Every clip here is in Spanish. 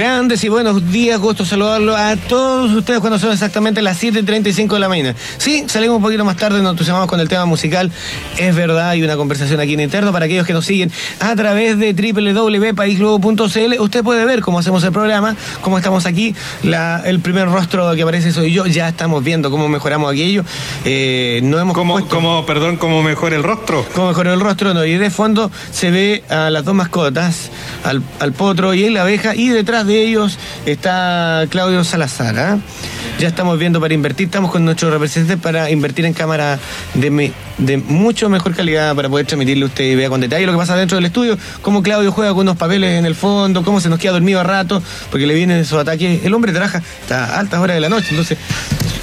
Grandes y buenos días, gusto saludarlo a todos ustedes cuando son exactamente las 7.35 de la mañana. Sí, salimos un poquito más tarde, nos entusiasmamos con el tema musical, es verdad, hay una conversación aquí en interno para aquellos que nos siguen a través de www.paisglobo.cl. Usted puede ver cómo hacemos el programa, cómo estamos aquí, la, el primer rostro que aparece soy yo, ya estamos viendo cómo mejoramos aquello. Eh, no hemos ¿Cómo, puesto- cómo, perdón, cómo mejora el rostro? cómo mejoró el rostro, no, y de fondo se ve a las dos mascotas, al, al potro y la abeja, y detrás de ellos está Claudio Salazar. ¿ah? Ya estamos viendo para invertir, estamos con nuestro representante para invertir en cámara de, mucho mejor calidad para poder transmitirle a usted y vea con detalle lo que pasa dentro del estudio, cómo Claudio juega con unos papeles en el fondo, cómo se nos queda dormido a rato, porque le vienen esos ataques. El hombre trabaja hasta altas horas de la noche, entonces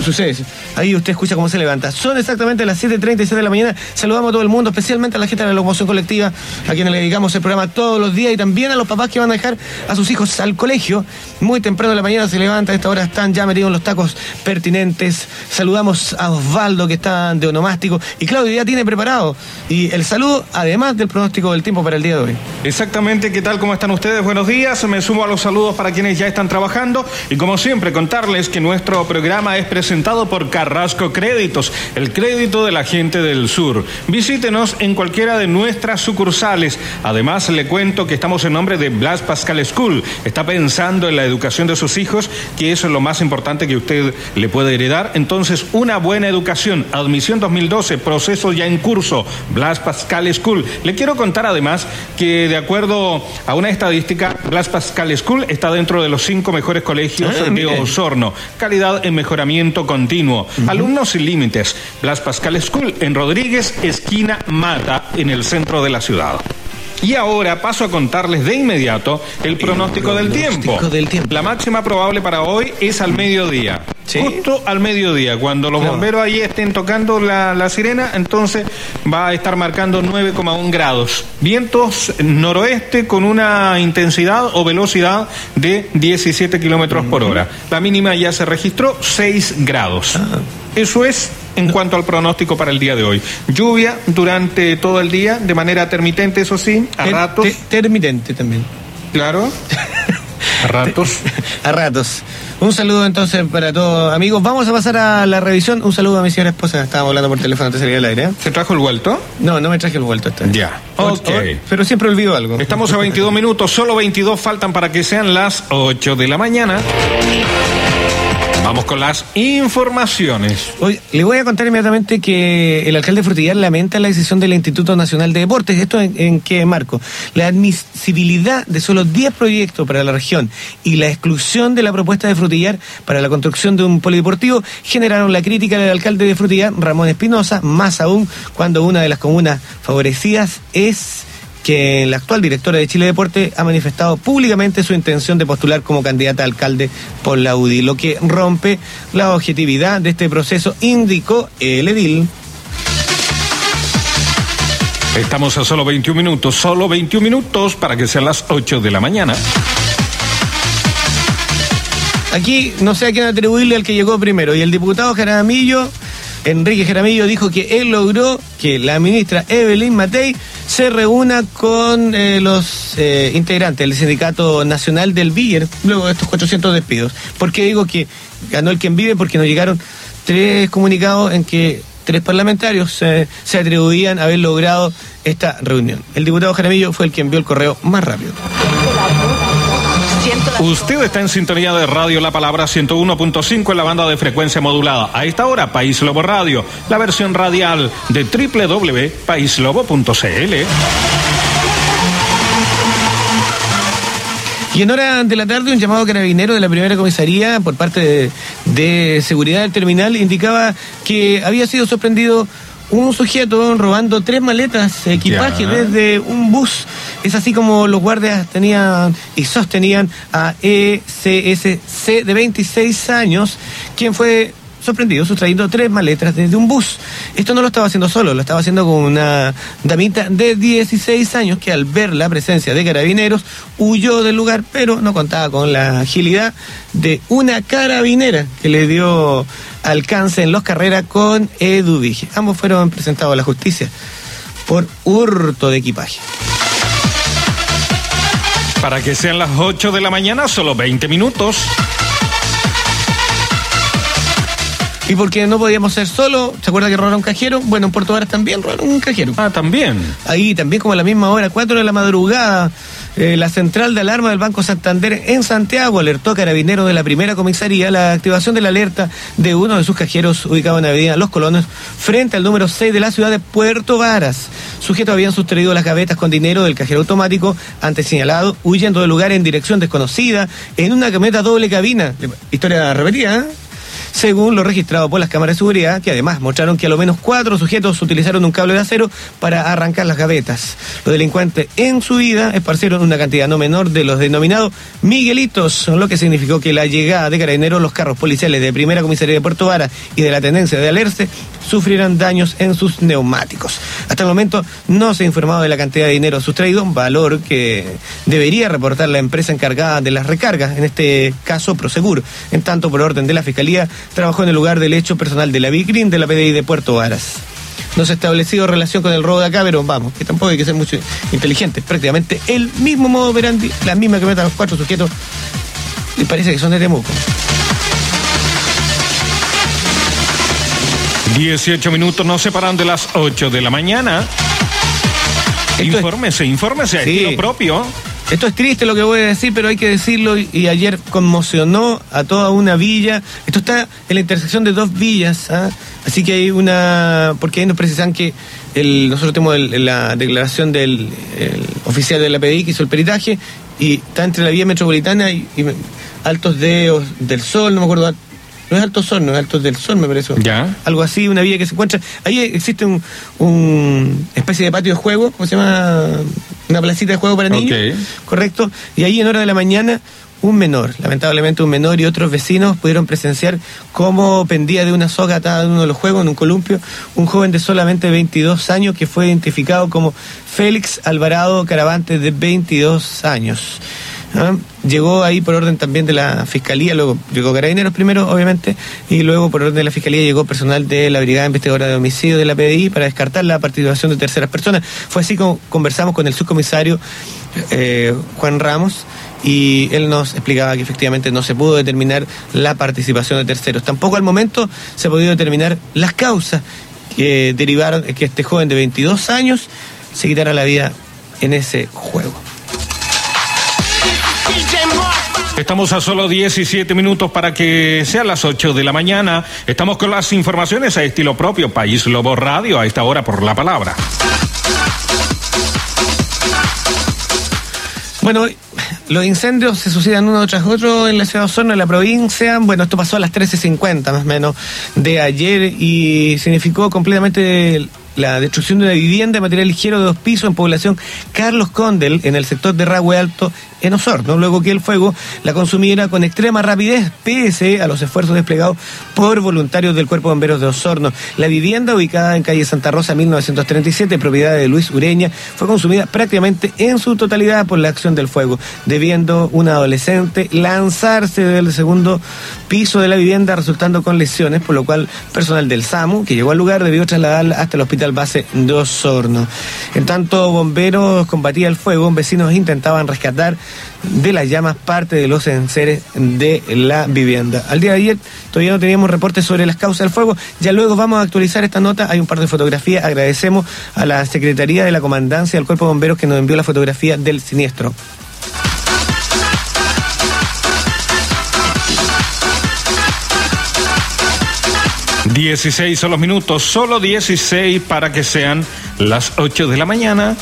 sucede. Ahí usted escucha cómo se levanta. Son exactamente las 7.36 de la mañana. Saludamos a todo el mundo, especialmente a la gente de la locomoción colectiva, a quienes le dedicamos el programa todos los días y también a los papás que van a dejar a sus hijos al colegio. Muy temprano de la mañana se levanta, a esta hora están ya metidos en los tacos pertinentes. Saludamos a Osvaldo que está de onomástico y Claudio ya tiene preparado. Y el saludo, además del pronóstico del tiempo para el día de hoy. Exactamente, ¿qué tal? ¿Cómo están ustedes? Buenos días. Me sumo a los saludos para quienes ya están trabajando y como siempre contarles que nuestro programa es presentado por Carrasco Créditos, el crédito de la gente del sur. Visítenos en cualquiera de nuestras sucursales. Además, le cuento que estamos en nombre de Blas Pascal School. Está pensando en la educación de sus hijos, que eso es lo más importante que usted le puede heredar. Entonces, una buena educación. Admisión 2012, proceso ya en curso. Blas Pascal School. Le quiero contar además que de acuerdo a una estadística, Blas Pascal School está dentro de los cinco mejores colegios Ah, de. Osorno. Calidad en mejoramiento continuo. Alumnos sin límites. Blas Pascal School en Rodríguez, esquina Mata, en el centro de la ciudad. Y ahora paso a contarles de inmediato el pronóstico del pronóstico tiempo. del tiempo. La máxima probable para hoy es al mediodía. Sí. Justo al mediodía, cuando los Claro. bomberos ahí estén tocando la, la sirena, entonces va a estar marcando 9,1 grados. Vientos noroeste con una intensidad o velocidad de 17 kilómetros por hora. La mínima ya se registró 6 grados. Ah. Eso es en cuanto al pronóstico para el día de hoy. Lluvia durante todo el día, de manera intermitente, eso sí, a Ter- ratos. te- Termitente también. Claro. A ratos. A ratos. Un saludo entonces para todos amigos. Vamos a pasar a la revisión. Un saludo a mi señora esposa. Estábamos hablando por teléfono antes de salir al aire. ¿eh? ¿Se trajo el vuelto? No, no me traje el vuelto esta vez. Ya. O- Ok. o- pero siempre olvido algo. Estamos a 22 minutos, solo 22 faltan para que sean las 8 de la mañana. Vamos con las informaciones. Hoy le voy a contar inmediatamente que el alcalde de Frutillar lamenta la decisión del Instituto Nacional de Deportes. ¿Esto en, en qué marco? La admisibilidad de solo 10 proyectos para la región y la exclusión de la propuesta de Frutillar para la construcción de un polideportivo generaron la crítica del alcalde de Frutillar, Ramón Espinosa, más aún cuando una de las comunas favorecidas es que la actual directora de Chile Deporte ha manifestado públicamente su intención de postular como candidata a alcalde por la UDI, lo que rompe la objetividad de este proceso, indicó el edil. Estamos a solo 21 minutos, solo 21 minutos para que sean las 8 de la mañana. Aquí no sé a quién atribuirle al que llegó primero, y el diputado Jaramillo, Enrique Jaramillo, dijo que él logró que la ministra Evelyn Matei se reúna con eh, los eh, integrantes del Sindicato Nacional del Biller, luego de estos 400 despidos. ¿Por qué digo que ganó el quien vive? Porque nos llegaron tres comunicados en que tres parlamentarios eh, se atribuían haber logrado esta reunión. El diputado Jaramillo fue el que envió el correo más rápido. Usted está en sintonía de Radio La Palabra 101.5 en la banda de frecuencia modulada. A esta hora, País Lobo Radio, la versión radial de www.paislobo.cl. Y en hora de la tarde, un llamado carabinero de la primera comisaría por parte de, de seguridad del terminal indicaba que había sido sorprendido un sujeto robando tres maletas de equipaje Ya. desde un bus. Es así como los guardias tenían y sostenían a ECSC de 26 años, quien fue sorprendido sustrayendo tres maletas desde un bus. Esto no lo estaba haciendo solo, lo estaba haciendo con una damita de 16 años que al ver la presencia de carabineros huyó del lugar, pero no contaba con la agilidad de una carabinera que le dio alcance en los carreras con Eduvige. Ambos fueron presentados a la justicia por hurto de equipaje. Para que sean las 8 de la mañana, solo 20 minutos. Y porque no podíamos ser solo, ¿se acuerda que robaron un cajero? Bueno, en Puerto Varas también robaron un cajero. Ah, también. Ahí también como a la misma hora, 4 de la madrugada, eh, la central de alarma del Banco Santander en Santiago alertó a carabineros de la primera comisaría la activación de la alerta de uno de sus cajeros ubicado en la avenida Los Colonos frente al número 6 de la ciudad de Puerto Varas. Sujetos habían sustraído las gavetas con dinero del cajero automático antes señalado, huyendo del lugar en dirección desconocida en una camioneta doble cabina. Historia repetida, ¿eh? Según lo registrado por las cámaras de seguridad, que además mostraron que a lo menos cuatro sujetos utilizaron un cable de acero para arrancar las gavetas. Los delincuentes en su vida esparcieron una cantidad no menor de los denominados Miguelitos, lo que significó que la llegada de carabineros, los carros policiales de Primera Comisaría de Puerto Vara y de la Tendencia de Alerce sufrieran daños en sus neumáticos. Hasta el momento no se ha informado de la cantidad de dinero sustraído, valor que debería reportar la empresa encargada de las recargas, en este caso Prosegur. En tanto, por orden de la Fiscalía, trabajó en el lugar del hecho personal de la Vicrin de la PDI de Puerto Varas. No se ha establecido relación con el robo de acá, pero vamos, que tampoco hay que ser mucho inteligente. Prácticamente el mismo modo operandi, la misma que meten los cuatro sujetos, y parece que son de Temuco. 18 minutos nos separan de las 8 de la mañana. infórmese, infórmese, aquí lo propio. Esto es triste lo que voy a decir, pero hay que decirlo. Y, ayer conmocionó a toda una villa. Esto está en la intersección de dos villas. ¿ah? Así que hay una. Porque ahí nos precisan que nosotros tenemos la declaración del oficial de la PDI que hizo el peritaje. Y está entre la vía metropolitana y, Altos de, del Sol, no me acuerdo no es Alto Sol, no es Alto del Sol, me parece. Ya. Algo así, una vía que se encuentra. Ahí existe un, un especie de patio de juego, ¿cómo se llama? Una placita de juego para niños. Correcto. Y ahí en hora de la mañana un menor, lamentablemente un menor y otros vecinos pudieron presenciar cómo pendía de una soga atada en uno de los juegos, en un columpio, un joven de solamente 22 años que fue identificado como Félix Alvarado Caravante de 22 años. ¿Ah? Llegó ahí por orden también de la Fiscalía, luego llegó Carabineros primero, obviamente, y luego por orden de la Fiscalía llegó personal de la Brigada Investigadora de Homicidio de la PDI para descartar la participación de terceras personas. Fue así como conversamos con el subcomisario eh, Juan Ramos y él nos explicaba que efectivamente no se pudo determinar la participación de terceros. Tampoco al momento se ha podido determinar las causas que derivaron que este joven de 22 años se quitara la vida en ese juego. Estamos a solo 17 minutos para que sean las 8 de la mañana. Estamos con las informaciones a estilo propio, País Lobo Radio, a esta hora por la palabra. Bueno, los incendios se suceden uno tras otro en la ciudad de Osorno, en la provincia. Bueno, esto pasó a las 13.50 más o menos de ayer y significó completamente la destrucción de una vivienda de material ligero de dos pisos en población Carlos Condel, en el sector de Ragüe Alto, en Osorno, luego que el fuego la consumiera con extrema rapidez, pese a los esfuerzos desplegados por voluntarios del Cuerpo de Bomberos de Osorno. La vivienda, ubicada en calle Santa Rosa 1937, propiedad de Luis Ureña, fue consumida prácticamente en su totalidad por la acción del fuego, debiendo una adolescente lanzarse del segundo piso de la vivienda, resultando con lesiones, por lo cual personal del SAMU, que llegó al lugar, debió trasladarla hasta el hospital base de Osorno. En tanto, bomberos combatían el fuego, vecinos intentaban rescatar de las llamas parte de los enseres de la vivienda. Al día de ayer todavía no teníamos reportes sobre las causas del fuego, ya luego vamos a actualizar esta nota, hay un par de fotografías, agradecemos a la Secretaría de la Comandancia del Cuerpo de Bomberos que nos envió la fotografía del siniestro. 16 son los minutos, solo 16 para que sean las 8 de la mañana.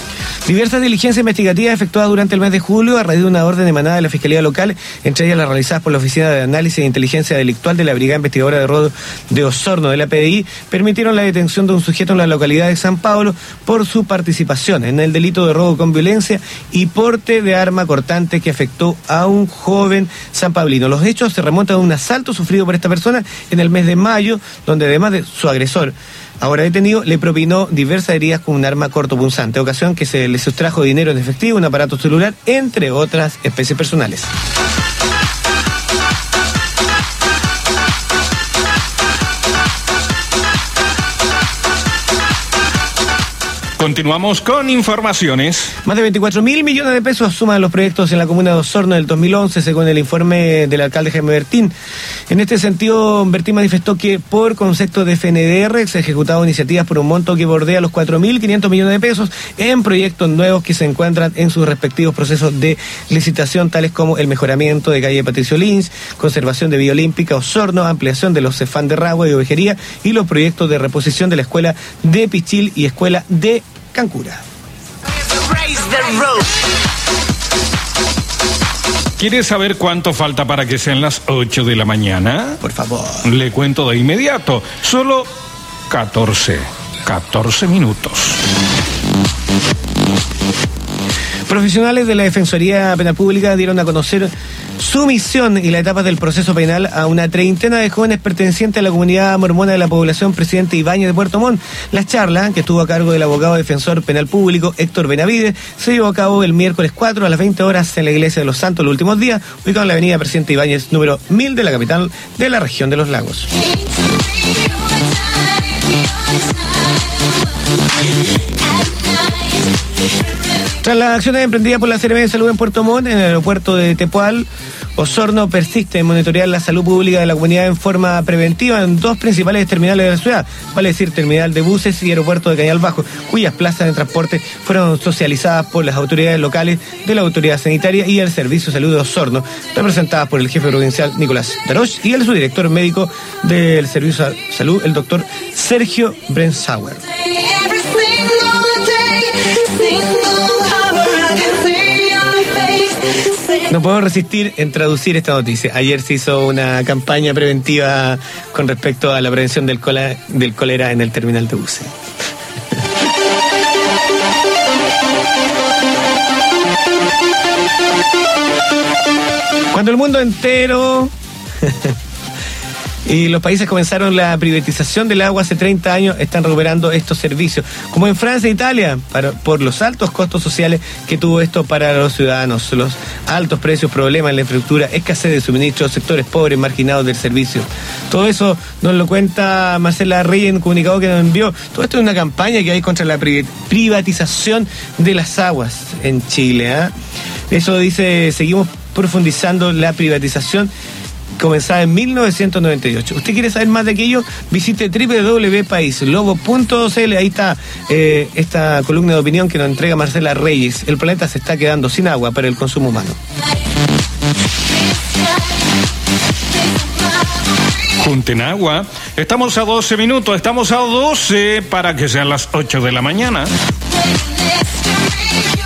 Diversas diligencias investigativas efectuadas durante el mes de julio a raíz de una orden emanada de la Fiscalía Local, entre ellas las realizadas por la Oficina de Análisis e Inteligencia Delictual de la Brigada Investigadora de Rodo de Osorno de la PDI, permitieron la detención de un sujeto en la localidad de San Pablo por su participación en el delito de robo con violencia y porte de arma cortante que afectó a un joven San Pablino. Los hechos se remontan a un asalto sufrido por esta persona en el mes de mayo, donde además de su agresor, ahora detenido, le propinó diversas heridas con un arma cortopunzante, ocasión que se le sustrajo dinero en efectivo, un aparato celular, entre otras especies personales. Continuamos con informaciones. Más de 24 mil millones de pesos suman los proyectos en la comuna de Osorno del 2011, según el informe del alcalde Jaime Bertín. En este sentido, Bertín manifestó que por concepto de FNDR se han ejecutado iniciativas por un monto que bordea los 4.500 millones de pesos en proyectos nuevos que se encuentran en sus respectivos procesos de licitación, tales como el mejoramiento de calle Patricio Lins, conservación de Vía Olímpica Osorno, ampliación de los Cefán de Ragua y Ovejería y los proyectos de reposición de la escuela de Pichil y escuela de Cancura. ¿Quieres saber cuánto falta para que sean las 8 de la mañana? Por favor. Le cuento de inmediato. Solo 14. 14 minutos. Profesionales de la Defensoría Penal Pública dieron a conocer su misión y la etapa del proceso penal a una treintena de jóvenes pertenecientes a la comunidad mormona de la población Presidente Ibáñez de Puerto Montt. La charla, que estuvo a cargo del abogado defensor penal público Héctor Benavides, se llevó a cabo el miércoles 4 a las 20 horas en la Iglesia de los Santos los últimos días, ubicado en la avenida Presidente Ibáñez número 1000 de la capital de la región de los lagos. Las acciones emprendidas por la CRM de Salud en Puerto Montt, en el aeropuerto de Tepual, Osorno persiste en monitorear la salud pública de la comunidad en forma preventiva en dos principales terminales de la ciudad, vale decir, terminal de buses y aeropuerto de Cañal Bajo, cuyas plazas de transporte fueron socializadas por las autoridades locales de la Autoridad Sanitaria y el Servicio de Salud de Osorno, representadas por el jefe provincial Nicolás Daroch y el subdirector médico del Servicio de Salud, el doctor Sergio Brensauer. No puedo resistir en traducir esta noticia. Ayer se hizo una campaña preventiva con respecto a la prevención del, cola, del cólera en el terminal de buses. Cuando el mundo entero y los países comenzaron la privatización del agua hace 30 años, están recuperando estos servicios, como en Francia e Italia, para, por los altos costos sociales que tuvo esto para los ciudadanos, los altos precios, problemas en la infraestructura, escasez de suministros, sectores pobres, marginados del servicio. Todo eso nos lo cuenta Marcela Rey en un comunicado que nos envió. Todo esto es una campaña que hay contra la privatización de las aguas en Chile. ¿eh? Eso dice, seguimos profundizando la privatización comenzada en 1998. ¿Usted quiere saber más de aquello? Visite www.paislobo.cl. Ahí está eh, esta columna de opinión que nos entrega Marcela Reyes. El planeta se está quedando sin agua para el consumo humano. Junten agua. Estamos a 12 minutos, estamos a 12 para que sean las 8 de la mañana.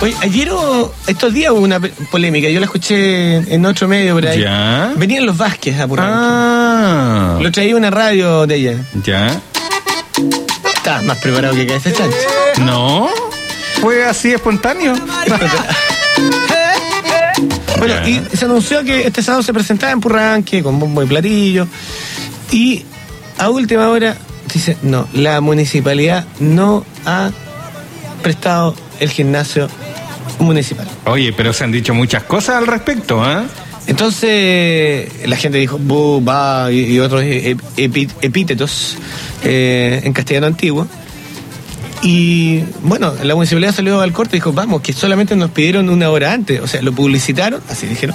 Oye, ayer o estos días hubo una polémica, yo la escuché en otro medio por ahí. ¿Ya? Venían los Vázquez a Purranque. Ah. Lo traía una radio de ella. ¿Ya? Está más preparado que ese chancho. ¿No? ¿Fue así espontáneo? Bueno, Ya. y se anunció que este sábado se presentaba en Purranque con bombo y platillo. Y a última hora dice, no, la municipalidad no ha prestado el gimnasio municipal. Oye, pero se han dicho muchas cosas al respecto, ¿ah? Entonces la gente dijo, bu, va, y, y otros ep- epi- epítetos eh, en castellano antiguo. Y bueno, la municipalidad salió al corte y dijo, vamos, que solamente nos pidieron una hora antes. O sea, lo publicitaron, así dijeron,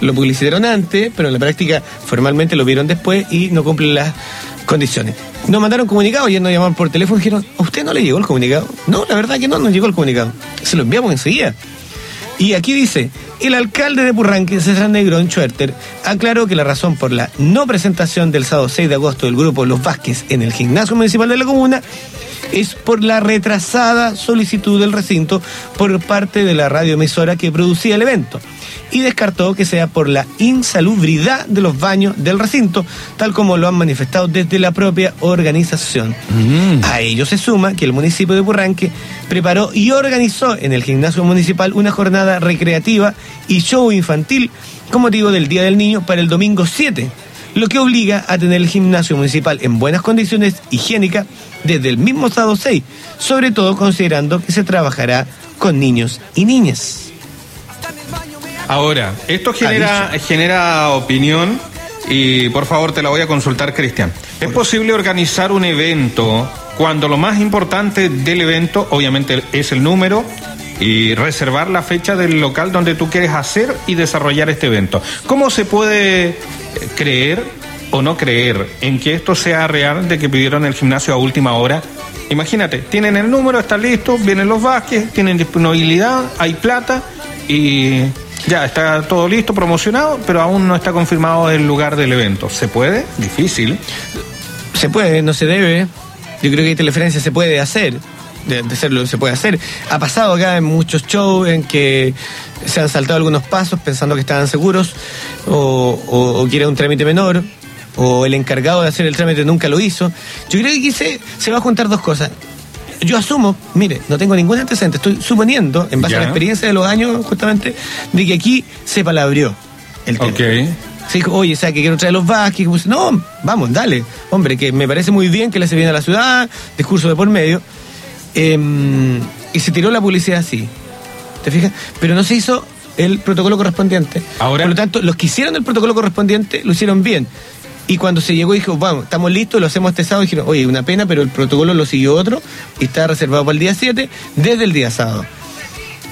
lo publicitaron antes, pero en la práctica formalmente lo vieron después y no cumplen las condiciones. Nos mandaron comunicado, ayer nos llamaron por teléfono y dijeron, ¿a usted no le llegó el comunicado? No, la verdad que no nos llegó el comunicado. Se lo enviamos enseguida. Y aquí dice, el alcalde de Purranque, César Negrón Schwerter, aclaró que la razón por la no presentación del sábado 6 de agosto del grupo Los Vázquez en el gimnasio municipal de la comuna es por la retrasada solicitud del recinto por parte de la radioemisora que producía el evento y descartó que sea por la insalubridad de los baños del recinto, tal como lo han manifestado desde la propia organización. A ello se suma que el municipio de Burranque preparó y organizó en el gimnasio municipal una jornada recreativa y show infantil con motivo del Día del Niño para el domingo 7, lo que obliga a tener el gimnasio municipal en buenas condiciones higiénicas desde el mismo sábado 6, sobre todo considerando que se trabajará con niños y niñas. Ahora, esto genera, genera opinión y por favor te la voy a consultar, Cristian. ¿Es posible organizar un evento cuando lo más importante del evento, obviamente, es el número y reservar la fecha del local donde tú quieres hacer y desarrollar este evento. ¿Cómo se puede creer o no creer en que esto sea real de que pidieron el gimnasio a última hora? Imagínate, tienen el número, está listo, vienen los Vázquez, tienen disponibilidad, hay plata y ya está todo listo, promocionado, pero aún no está confirmado el lugar del evento. ¿Se puede? Difícil. Se puede, no se debe. Yo creo que hay teleferencia se puede hacer. De, de hacerlo se puede hacer. Ha pasado acá en muchos shows en que se han saltado algunos pasos pensando que estaban seguros o, o, o que era un trámite menor o el encargado de hacer el trámite nunca lo hizo. Yo creo que aquí se, se va a juntar dos cosas. Yo asumo, mire, no tengo ningún antecedente, estoy suponiendo, en base Ya. a la experiencia de los años justamente, de que aquí se palabrió el tema. Ok. Se dijo, oye, ¿sabes que quiero traer los Vázquez? No, vamos, dale. Hombre, que me parece muy bien que le se viene a la ciudad, discurso de por medio. Em, y se tiró la publicidad así. ¿Te fijas? Pero no se hizo el protocolo correspondiente. Ahora- Por lo tanto, los que hicieron el protocolo correspondiente lo hicieron bien. Y cuando se llegó y dijo, vamos, estamos listos, lo hacemos este sábado, dijeron, oye, una pena, pero el protocolo lo siguió otro y está reservado para el día 7 desde el día sábado.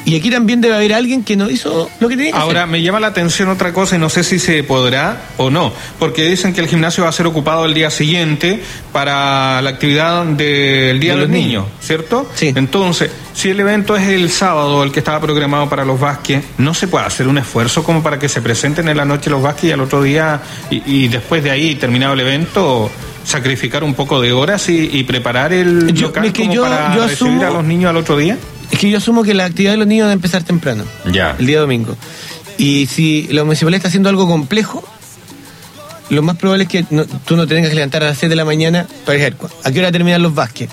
Y aquí también debe haber alguien que no hizo lo que tenía que Ahora, hacer. me llama la atención otra cosa y no sé si se podrá o no, porque dicen que el gimnasio va a ser ocupado el día siguiente para la actividad del Día De los Niño, niños. ¿cierto? Sí. Entonces, si el evento es el sábado, el que estaba programado para los Vázquez, ¿no se puede hacer un esfuerzo como para que se presenten en la noche los Vázquez y al otro día, y, y después de ahí, terminado el evento, sacrificar un poco de horas y, y preparar el Yo- local como yo- para yo recibir a los niños al otro día? Es que yo asumo que la actividad de los niños debe empezar temprano. Ya. El día domingo. Y si la municipalidad está haciendo algo complejo, lo más probable es que no- tú no te tengas que levantar a las 6 de la mañana para decir, ¿a qué hora terminan los Vázquez?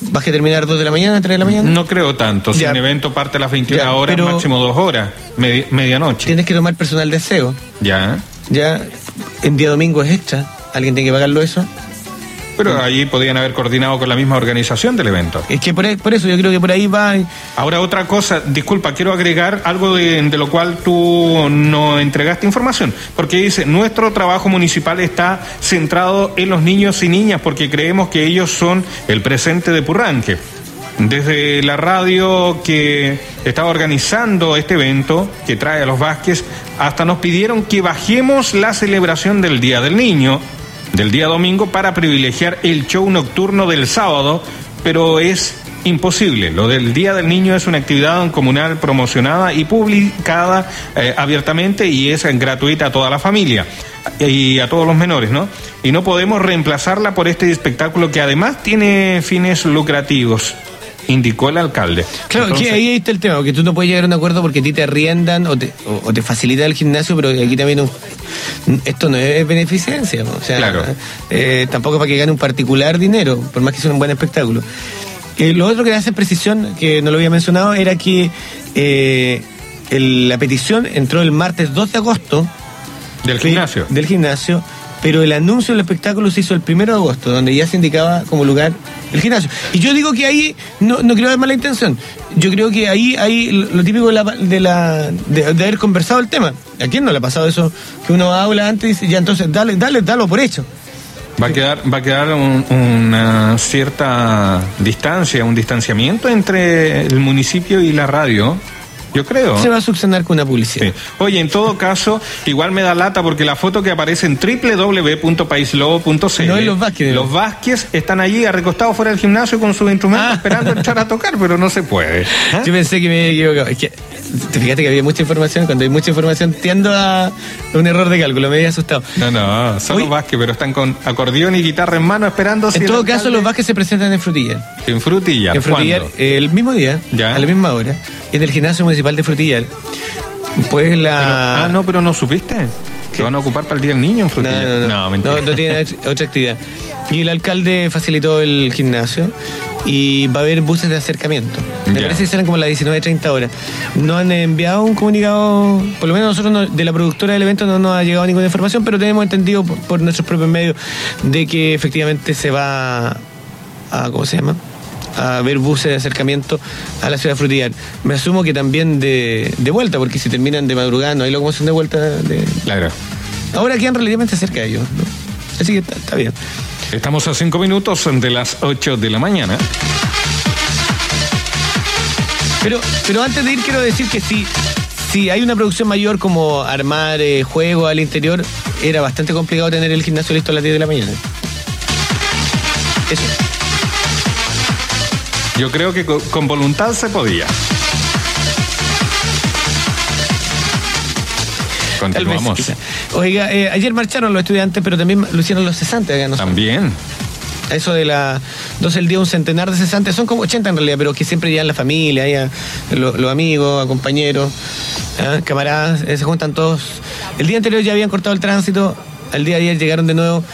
¿Vas a terminar 2 de la mañana, 3 de la mañana? No creo tanto. Si Ya. un evento parte a las 21 Ya, horas, máximo dos horas, medi- medianoche. Tienes que tomar personal de aseo. Ya. Ya, en día domingo es extra. ¿Alguien tiene que pagarlo eso? Pero allí podían haber coordinado con la misma organización del evento. Es que por, eso yo creo que por ahí va. Ahora otra cosa, disculpa, quiero agregar algo de, de lo cual tú no entregaste información, porque dice, nuestro trabajo municipal está centrado en los niños y niñas porque creemos que ellos son el presente de Purranque. Desde la radio que estaba organizando este evento, que trae a los Vázquez, hasta nos pidieron que bajemos la celebración del Día del Niño, del día domingo, para privilegiar el show nocturno del sábado, pero es imposible. Lo del Día del Niño es una actividad comunal promocionada y publicada eh, abiertamente y es gratuita a toda la familia y a todos los menores, ¿no? Y no podemos reemplazarla por este espectáculo que además tiene fines lucrativos, indicó el alcalde. Claro, Entonces, que ahí está el tema, que tú no puedes llegar a un acuerdo porque a ti te arriendan o te, o, o te facilita el gimnasio, pero aquí también un- esto no es beneficencia, o sea, Claro. eh, tampoco es para que gane un particular dinero, por más que sea un buen espectáculo. Eh, lo otro que hace precisión, que no lo había mencionado, era que eh, el- la petición entró el martes 2 de agosto del gimnasio. del gimnasio, pero el anuncio del espectáculo se hizo el 1 de agosto, donde ya se indicaba como lugar el gimnasio. Y yo digo que ahí no, no creo haber mala intención. Yo creo que ahí hay lo, típico de, de, la- de- de haber conversado el tema. ¿A quién no le ha pasado eso? Que uno habla antes y dice, ya entonces dale, dale, dalo por hecho. Va a quedar, va a quedar un- una cierta distancia, un distanciamiento entre el municipio y la radio, yo creo. Se va a subsanar con una publicidad. Sí. Oye, en todo caso, igual me da lata porque la foto que aparece en www.paislobo.cl No es los Vázquez. Los Vázquez están allí recostados fuera del gimnasio con sus instrumentos Ah. esperando entrar a tocar, pero no se puede. ¿Ah? Yo pensé que me había equivocado. Es que, te fijaste que había mucha información. Cuando hay mucha información, tiendo a un error de cálculo. Me había asustado. No, no, son los Vázquez, pero están con acordeón y guitarra en mano esperando. En todo caso, los Vázquez se presentan en Frutillar. En Frutillar. En Frutillar, eh, el mismo día, Ya. a la misma hora, en el gimnasio municipal de Frutillar. Pues la. Pero- ah, no, pero no supiste. Que van a ocupar para el Día del Niño en No, Frutillar. no, no, no, mentira. no tiene ot- otra actividad. Y el alcalde facilitó el gimnasio y va a haber buses de acercamiento. Me Ya. parece que serán como las 19.30 horas. No han enviado un comunicado, por lo menos nosotros no- de la productora del evento no nos ha llegado ninguna información, pero tenemos entendido por, por nuestros propios medios de que efectivamente se va a, ¿cómo se llama? a ver buses de acercamiento a la ciudad Frutillar. Me asumo que también de, de vuelta, porque si terminan de madrugada no hay locomoción de vuelta de, Claro. Ahora quedan relativamente cerca de ellos, ¿no? Así que está bien. Estamos a cinco minutos de las 8 de la mañana. Pero, pero antes de ir quiero decir que si, si hay una producción mayor como armar eh, juegos al interior, era bastante complicado tener el gimnasio listo a las 10 de la mañana. Eso. Yo creo que con, con voluntad se podía. Tal vez, Continuamos. Oiga, eh, ayer marcharon los estudiantes, pero también lo hicieron los cesantes. acá. También. Eso de las 12 del día, un centenar de cesantes, son como 80 en realidad, pero que siempre llegan la familia, ya, lo- los amigos, a compañeros, ¿ah? camaradas, eh, se juntan todos. El día anterior ya habían cortado el tránsito, al día de ayer llegaron de nuevo,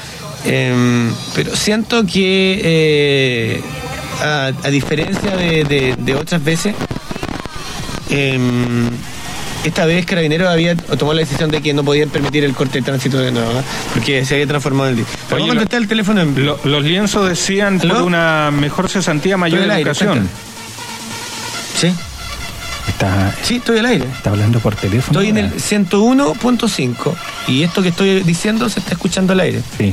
eh, pero siento que, eh, a, a diferencia de, de- de otras veces, eh, esta vez Carabineros había tomado la decisión de que no podían permitir el corte de tránsito de nuevo, ¿ah? porque se había transformado en el día. Oye, contestar el teléfono en Lo- los lienzos decían por una mejor cesantía, mayor aire, educación. Sí, Está, sí, estoy al aire. está hablando por teléfono. Estoy en el 101.5 y esto que estoy diciendo se está escuchando al aire. Sí,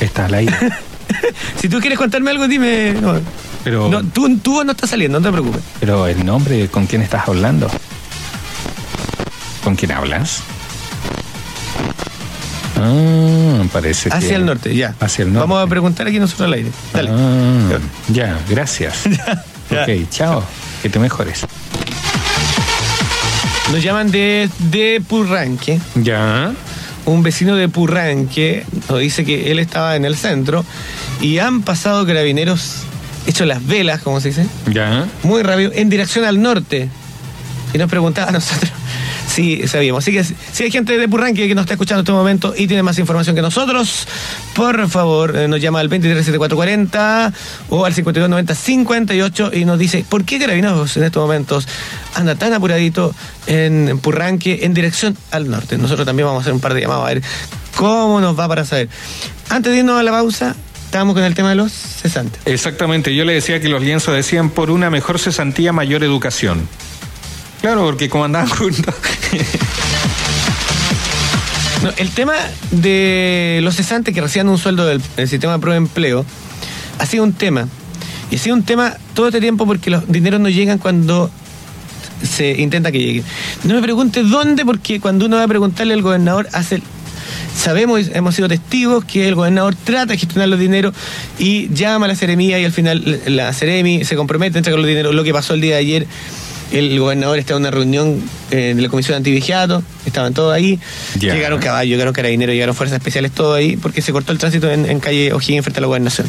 está al aire. Si tú quieres contarme algo, dime. No, Pero, no, tú, tú no estás saliendo, no te preocupes. pero el nombre, ¿con quién estás hablando? ¿Con quién hablas? Ah, parece que... Hacia el norte, ya. Hacia el norte. Vamos a preguntar aquí nosotros al aire. Dale. Ah, ya, gracias. Ya. Ok, chao. Que te mejores. Nos llaman de, de Purranque. Ya. Un vecino de Purranque nos dice que él estaba en el centro y han pasado carabineros, hecho las velas, como se dice, Ya. muy rápido, en dirección al norte. Y nos preguntaba a nosotros si sabíamos. Así que si hay gente de Purranque que nos está escuchando en este momento y tiene más información que nosotros, por favor, eh, nos llama al 237440 o al 529058 y nos dice, ¿por qué Carabineros en estos momentos anda tan apuradito en Purranque en dirección al norte? Nosotros también vamos a hacer un par de llamados a ver cómo nos va para saber. Antes de irnos a la pausa, estábamos con el tema de los cesantes. Exactamente, yo le decía que los lienzos decían por una mejor cesantía, mayor educación. Claro, porque como andaban juntos. El tema de los cesantes que reciban un sueldo del, del sistema de prueba de empleo ha sido un tema. Y ha sido un tema todo este tiempo porque los dineros no llegan cuando se intenta que lleguen. No me pregunte dónde, porque cuando uno va a preguntarle al gobernador, hace. Sabemos, hemos sido testigos que el gobernador trata de gestionar los dineros y llama a la Ceremía y al final la Ceremi se compromete a entregar los dineros. Lo que pasó el día de ayer, el gobernador estaba en una reunión eh, de la Comisión Antivigiato, estaban todos ahí, llegaron caballos, llegaron carabineros, llegaron fuerzas especiales, todo ahí, porque se cortó el tránsito en, en calle O'Higgins frente a la gobernación.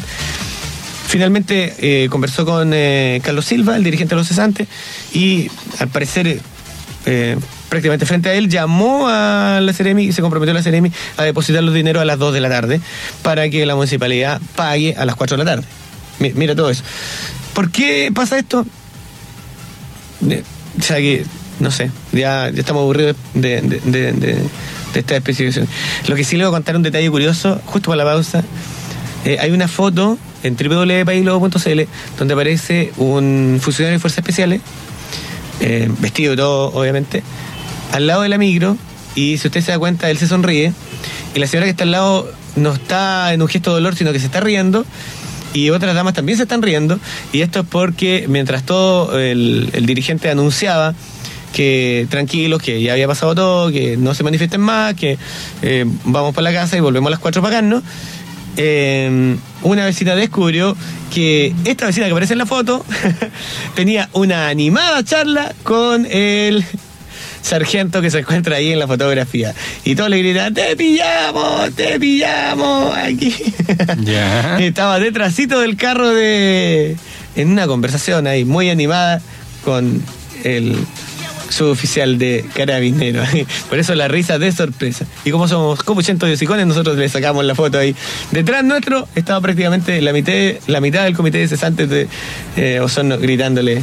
Finalmente eh, conversó con eh, Carlos Silva, el dirigente de los cesantes, y al parecer, prácticamente frente a él, llamó a la Ceremi y se comprometió la Ceremi a depositar los dineros a las 2 de la tarde para que la municipalidad pague a las 4 de la tarde. Mi- Mira todo eso. ¿Por qué pasa esto? O sea que, no sé, ya, ya estamos aburridos de, de, de, de- esta especificación. Lo que sí le voy a contar un detalle curioso, justo para la pausa. Eh, hay una foto en www.paislobo.cl donde aparece un funcionario de Fuerzas Especiales, eh, vestido todo, obviamente, al lado de la micro, y si usted se da cuenta, él se sonríe, y la señora que está al lado no está en un gesto de dolor, sino que se está riendo, y otras damas también se están riendo, y esto es porque mientras todo el, dirigente anunciaba que tranquilos, que ya había pasado todo, que no se manifiesten más, que eh, vamos para la casa y volvemos a las cuatro para pagarnos, eh, una vecina descubrió que esta vecina que aparece en la foto tenía una animada charla con el sargento que se encuentra ahí en la fotografía. Y todos le gritan, te pillamos, te pillamos aquí. Estaba detrásito del carro de... en una conversación ahí muy animada con el suboficial de carabinero. Por eso la risa de sorpresa. Y como somos copuchentos de hocicones, nosotros le sacamos la foto ahí. Detrás nuestro estaba prácticamente la mitad, la mitad del comité de cesantes de eh, Osorno gritándole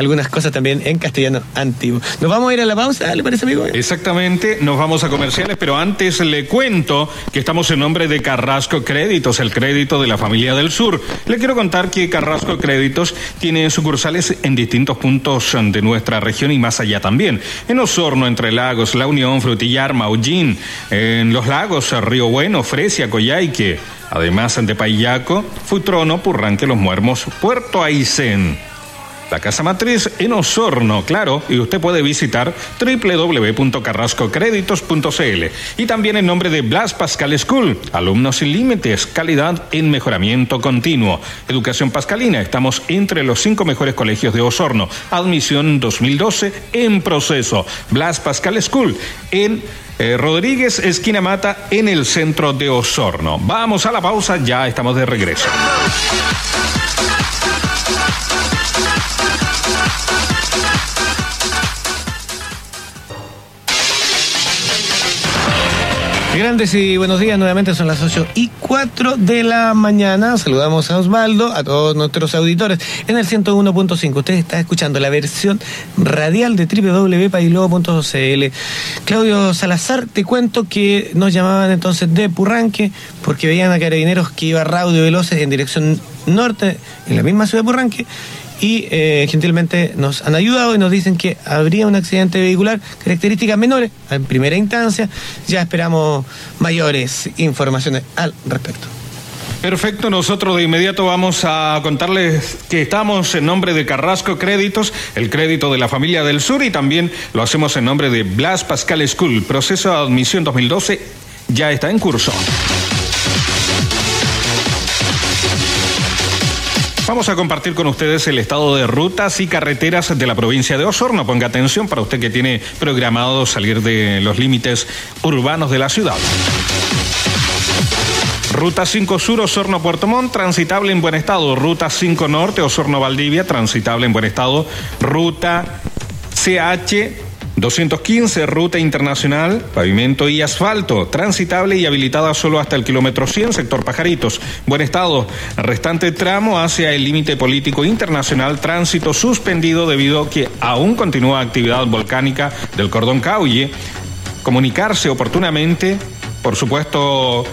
algunas cosas también en castellano antiguo. Nos vamos a ir a la pausa, ¿le parece, amigo? Exactamente, nos vamos a comerciales, pero antes le cuento que estamos en nombre de Carrasco Créditos, el crédito de la familia del sur. Le quiero contar que Carrasco Créditos tiene sucursales en distintos puntos de nuestra región y más allá también. En Osorno, Entre Lagos, La Unión, Frutillar, Maullín, en Los Lagos, Río Bueno, Fresia, Coyhaique. Además de Payaco, Futrono, Purranque, Los Muermos, Puerto Aysén. La casa matriz en Osorno, claro, y usted puede visitar www.carrascocréditos.cl y también en nombre de Blas Pascal School, alumnos sin límites, calidad en mejoramiento continuo. Educación Pascalina, estamos entre los cinco mejores colegios de Osorno. Admisión 2012 en proceso. Blas Pascal School en eh, Rodríguez, esquina Mata, en el centro de Osorno. Vamos a la pausa, ya estamos de regreso. Grandes y buenos días, nuevamente son las 8 y 4 de la mañana. Saludamos a Osvaldo, a todos nuestros auditores en el 101.5. Usted está escuchando la versión radial de www.pailobo.cl. Claudio Salazar, te cuento que nos llamaban entonces de Purranque porque veían a carabineros que iba raudo y veloces en dirección norte, en la misma ciudad de Purranque, y eh, gentilmente nos han ayudado y nos dicen que habría un accidente vehicular, características menores en primera instancia. Ya esperamos mayores informaciones al respecto. Perfecto, nosotros de inmediato vamos a contarles que estamos en nombre de Carrasco Créditos, el crédito de la familia del sur y también lo hacemos en nombre de Blas Pascal School. Proceso de admisión 2012 ya está en curso. Vamos a compartir con ustedes el estado de rutas y carreteras de la provincia de Osorno. Ponga atención para usted que tiene programado salir de los límites urbanos de la ciudad. Ruta 5 Sur, Osorno Puerto Montt, transitable en buen estado. Ruta 5 Norte, Osorno Valdivia, transitable en buen estado. Ruta CH 215, ruta internacional, pavimento y asfalto, transitable y habilitada solo hasta el kilómetro 100, sector Pajaritos. Buen estado. Restante tramo hacia el límite político internacional, tránsito suspendido debido a que aún continúa actividad volcánica del cordón Cauye. Comunicarse oportunamente, por supuesto,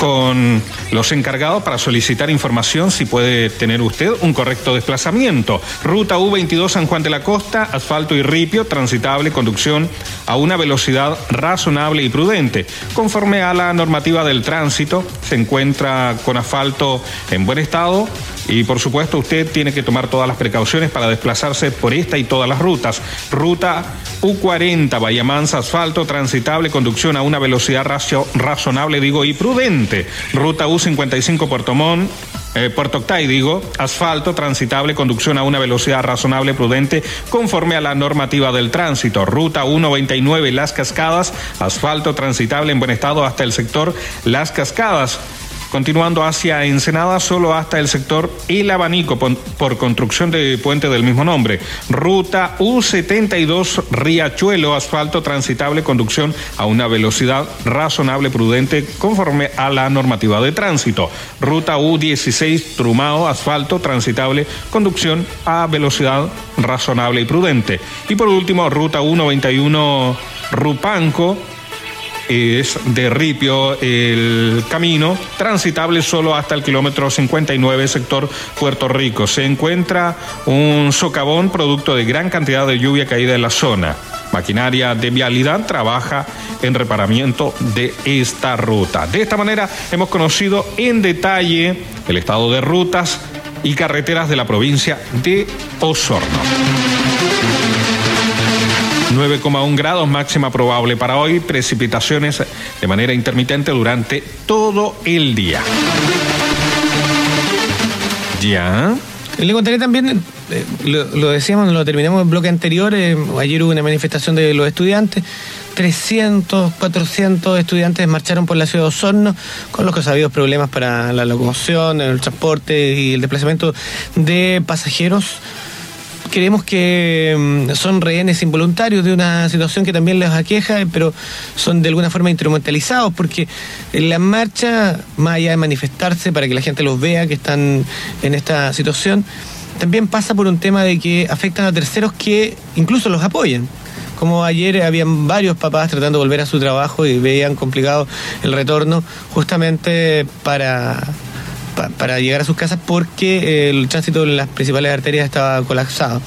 con los encargados para solicitar información si puede tener usted un correcto desplazamiento. Ruta U22 San Juan de la Costa, asfalto y ripio, transitable, conducción a una velocidad razonable y prudente. Conforme a la normativa del tránsito, se encuentra con asfalto en buen estado y por supuesto usted tiene que tomar todas las precauciones para desplazarse por esta y todas las rutas. Ruta U40, Bahía Mansa, asfalto, transitable, conducción a una velocidad razonable, digo, y prudente. Ruta U55, Puerto eh, Puerto Octay, digo, asfalto, transitable, conducción a una velocidad razonable, prudente, conforme a la normativa del tránsito. Ruta 199, Las Cascadas, asfalto, transitable, en buen estado hasta el sector Las Cascadas continuando hacia Ensenada solo hasta el sector El Abanico por, construcción de puente del mismo nombre. Ruta U72 Riachuelo, asfalto transitable, conducción a una velocidad razonable, prudente, conforme a la normativa de tránsito. Ruta U16 Trumao, asfalto transitable, conducción a velocidad razonable y prudente. Y por último, ruta U91 Rupanco, es de Ripio el camino, transitable solo hasta el kilómetro 59, sector Puerto Rico. Se encuentra un socavón producto de gran cantidad de lluvia caída en la zona. Maquinaria de vialidad trabaja en reparamiento de esta ruta. De esta manera hemos conocido en detalle el estado de rutas y carreteras de la provincia de Osorno. 9,1 grados máxima probable para hoy, precipitaciones de manera intermitente durante todo el día. Ya. Le contaré también, eh, lo, decíamos, lo terminamos en el bloque anterior, eh, ayer hubo una manifestación de los estudiantes, 300, 400 estudiantes marcharon por la ciudad de Osorno con los que sabidos problemas para la locomoción, el transporte y el desplazamiento de pasajeros creemos que mm, son rehenes involuntarios de una situación que también les aqueja, pero son de alguna forma instrumentalizados, porque en la marcha, más allá de manifestarse para que la gente los vea que están en esta situación, también pasa por un tema de que afectan a terceros que incluso los apoyan. Como ayer habían varios papás tratando de volver a su trabajo y veían complicado el retorno justamente para, pa- para llegar a sus casas porque el tránsito en las principales arterias estaba colapsado.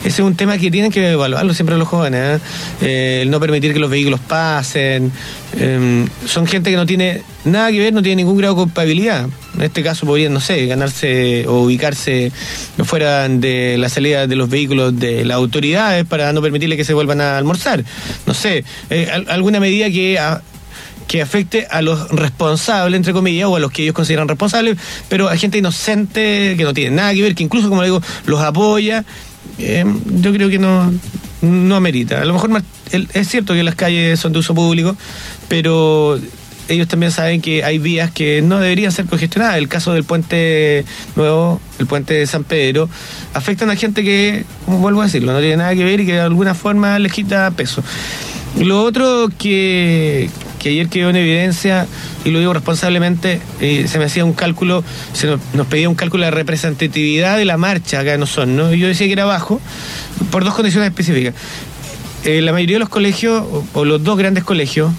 Ese es un tema que tienen que evaluarlo siempre los jóvenes, ¿eh? Eh, el no permitir que los vehículos pasen. eh, son gente que no tiene nada que ver, no tiene ningún grado de culpabilidad. En este caso podrían, no sé, ganarse o ubicarse fuera de la salida de los vehículos de las autoridades para no permitirle que se vuelvan a almorzar. No sé, eh, al- alguna medida que... a- que afecte a los responsables, entre comillas, o a los que ellos consideran responsables, pero a gente inocente que no tiene nada que ver, que incluso, como digo, los apoya, eh, yo creo que no, no amerita. A lo mejor es cierto que las calles son de uso público, pero ellos también saben que hay vías que no deberían ser congestionadas. El caso del puente nuevo, el puente de San Pedro, afectan a gente que, como vuelvo a decirlo, no tiene nada que ver y que de alguna forma les quita peso. Lo otro que, que ayer quedó en evidencia, y lo digo responsablemente, eh, se me hacía un cálculo, se nos, pedía un cálculo de representatividad de la marcha acá en Osorno, ¿no? Y yo decía que era bajo, por dos condiciones específicas. Eh, la mayoría de los colegios, o, o los dos grandes colegios,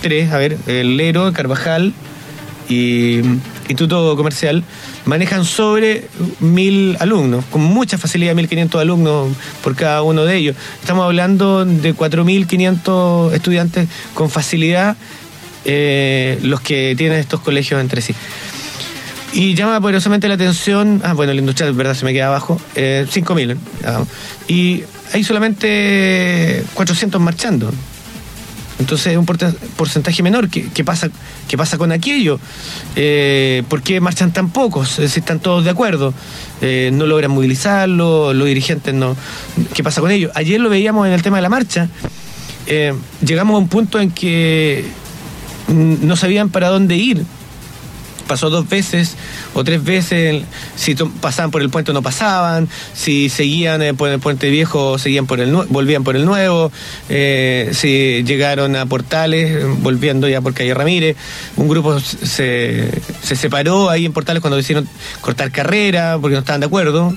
tres, a ver, el Lero, Carvajal y Instituto Comercial, manejan sobre mil alumnos, con mucha facilidad, 1.500 alumnos por cada uno de ellos. Estamos hablando de 4.500 estudiantes con facilidad, eh, los que tienen estos colegios entre sí. Y llama poderosamente la atención, ah, bueno, el industrial, verdad, se me queda abajo, eh, 5.000. ah, y hay solamente 400 marchando. Entonces es un porcentaje menor. ¿Qué, pasa, pasa con aquello? Eh, ¿Por qué marchan tan pocos? Si están todos de acuerdo. Eh, no logran movilizarlo, los dirigentes no. ¿Qué pasa con ellos? Ayer lo veíamos en el tema de la marcha. Eh, llegamos a un punto en que no sabían para dónde ir. Pasó dos veces o tres veces, si pasaban por el puente no pasaban, si seguían eh, por el puente viejo, seguían por el volvían por el nuevo, eh, si llegaron a Portales, volviendo ya por calle Ramírez, un grupo se, se separó ahí en Portales cuando decidieron cortar carrera porque no estaban de acuerdo.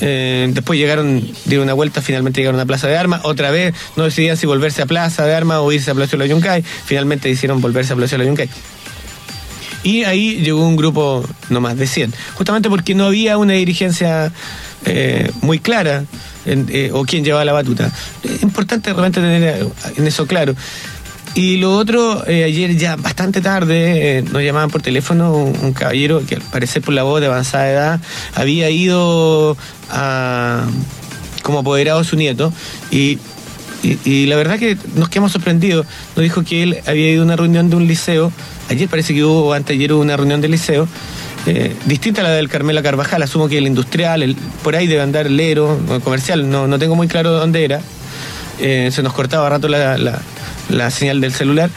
Eh, después llegaron, dieron una vuelta, finalmente llegaron a Plaza de Armas. Otra vez no decidían si volverse a Plaza de Armas o irse a Plaza de la Yuncay. Finalmente decidieron volverse a Plaza de la Yuncay. Y ahí llegó un grupo no más de 100. Justamente porque no había una dirigencia eh, muy clara eh, o quién llevaba la batuta. Es importante realmente tener en eso claro. Y lo otro, eh, ayer ya bastante tarde, nos llamaban por teléfono un, caballero que al parecer por la voz de avanzada edad había ido a, como apoderado de su nieto y, y la verdad que nos quedamos sorprendidos. Nos dijo que él había ido a una reunión de un liceo, ayer parece que hubo, anteayer hubo una reunión del liceo, eh, distinta a la del Carmela Carvajal, asumo que el industrial, por ahí debe andar el Lero, el comercial, no, no tengo muy claro dónde era. Eh, se nos cortaba a rato la, la- señal del celular.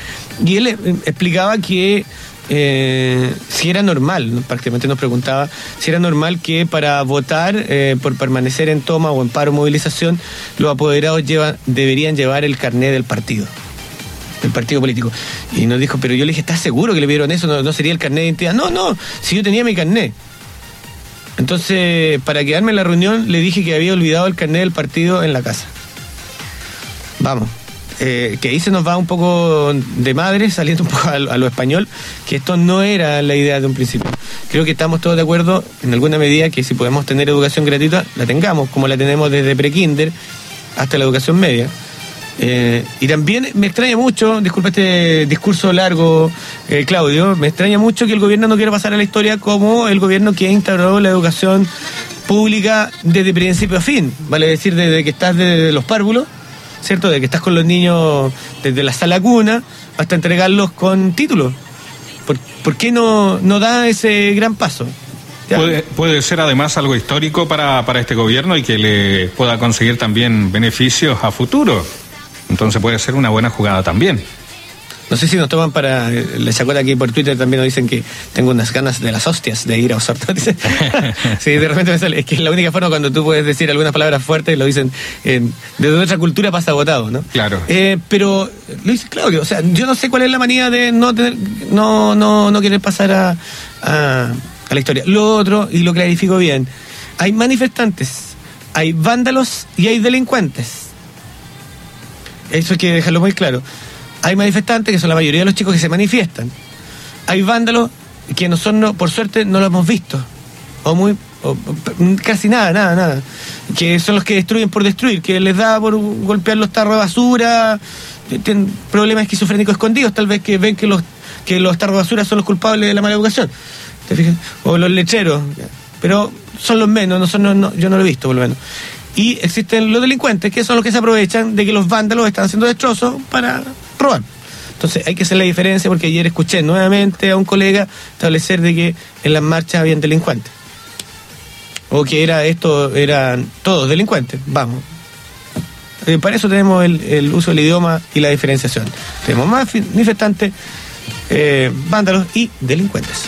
Y él eh, explicaba que si era normal, ¿no? prácticamente nos preguntaba si era normal que para votar por permanecer en toma o en paro movilización, los apoderados deberían llevar el carné del partido. El partido político. Y nos dijo, pero yo le dije, ¿estás seguro que le vieron eso? ¿No, sería el carné de identidad? No, no, si yo tenía mi carné. Entonces, para quedarme en la reunión, le dije que había olvidado el carnet del partido en la casa. Vamos. Eh, que ahí se nos va un poco de madre, saliendo un poco a, lo- a lo español, que esto no era la idea de un principio. Creo que estamos todos de acuerdo en alguna medida que si podemos tener educación gratuita, la tengamos, como la tenemos desde prekinder hasta la educación media. Eh, y también me extraña mucho, disculpa este discurso largo, eh, Claudio, me extraña mucho que el gobierno no quiera pasar a la historia como el gobierno que instauró la educación pública desde principio a fin, vale decir, desde que estás desde los párvulos, ¿cierto? De que estás con los niños desde la sala cuna hasta entregarlos con títulos. ¿Por, qué no, no da ese gran paso? Puede, puede ser además algo histórico para, para este gobierno y que le pueda conseguir también beneficios a futuro. Entonces puede ser una buena jugada también. No sé si nos toman para. eh, Les chacota aquí por Twitter también nos dicen que tengo unas ganas de las hostias de ir a Osorno. sí, de repente me sale. Es que es la única forma cuando tú puedes decir algunas palabras fuertes, lo dicen. en- desde nuestra cultura pasa votado, ¿no? Claro. Eh, pero lo dice Claudio. O sea, yo no sé cuál es la manía de no tener, no, no, no querer pasar a, a, a la historia. Lo otro, y lo clarifico bien. hay manifestantes, hay vándalos y hay delincuentes. Eso hay que dejarlo muy claro. Hay manifestantes, que son la mayoría de los chicos que se manifiestan. Hay vándalos que nosotros, por suerte, no lo hemos visto. O muy casi nada, nada, nada. Que son los que destruyen por destruir, que les da por golpear los tarros de basura, tienen problemas esquizofrénicos escondidos, tal vez que ven que los que los tarros de basura son los culpables de la mala educación. O los lecheros. Pero son los menos, nosotros no, yo no lo he visto por lo menos. Y existen los delincuentes, que son los que se aprovechan de que los vándalos están haciendo destrozos para robar. Entonces hay que hacer la diferencia porque ayer escuché nuevamente a un colega establecer de que en las marchas habían delincuentes. O que era esto, eran todos delincuentes, vamos. Eh, para eso tenemos el, el, uso del idioma y la diferenciación. Tenemos manifestantes, eh, vándalos y delincuentes.